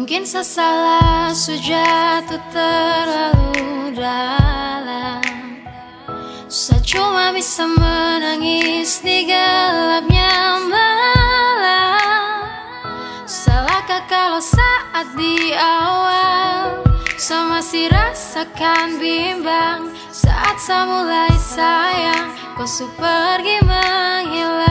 Mungkin sesalah sejatuh terlalu dalam. Saya cuma bisa menangis di gelapnya malam. Salahkah kalau saat di awal Saya masih rasakan bimbang? Saat saya mulai sayang Kau su pergi menghilang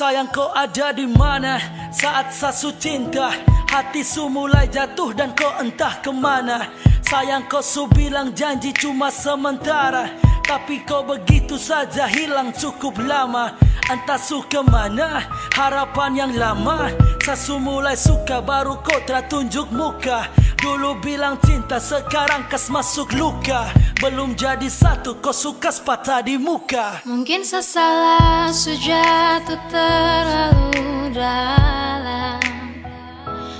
Sayang kau ada di mana? Saat sasu cinta Hati su mulai jatuh dan kau entah kemana Sayang kau su bilang janji cuma sementara Tapi kau begitu saja hilang cukup lama. Entah su kemana harapan yang lama. Sasu mulai suka baru kau tunjuk muka Dulu bilang cinta sekarang kas masuk luka. Belum jadi satu kau suka sepatah di muka. Mungkin sesalah sejatuh terlalu dalam.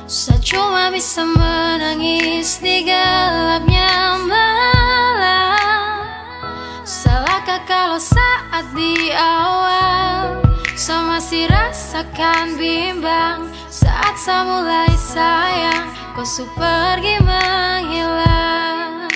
Saya cuma bisa menangis di gelapnya malam. Salahkah kalau saat di awal Saya masih rasakan bimbang? Saat saya mulai sayang Kau su pergi menghilang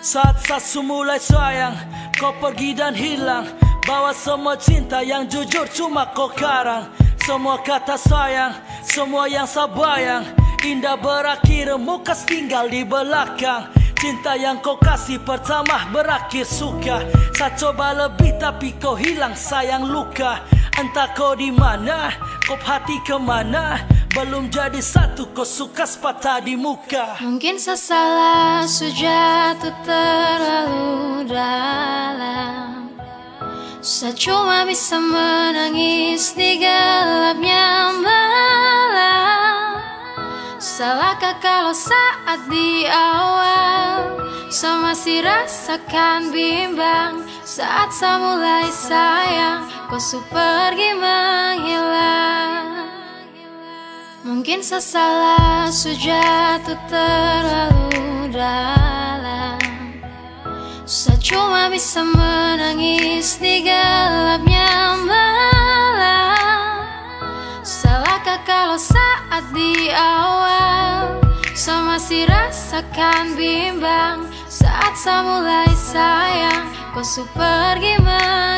Saat sasu mulai sayang Kau pergi dan hilang. Bawa semua cinta yang jujur cuma kau karang. Semua kata sayang Semua yang sabayang. Indah berakhir muka tinggal di belakang. Cinta yang kau kasih pertama berakhir suka. Saya coba lebih tapi kau hilang sayang luka. Entah kau di mana, kau hati ke mana Belum jadi satu kau suka sepatah di muka. Mungkin sesalah sejatuh terlalu dalam. Saya cuma bisa menangis di gelapnya malam. Salahkah kalau saat di awal Saya masih rasakan bimbang? Saat saya mulai sayang Kau su pergi menghilang Mungkin sesalah sejatuh terlalu dalam. Saya cuma bisa menangis di gelapnya malam. Salahkah kalau saat di awal Saya masih rasakan bimbang? Saat saya mulai sayang Kau su pergi menghilang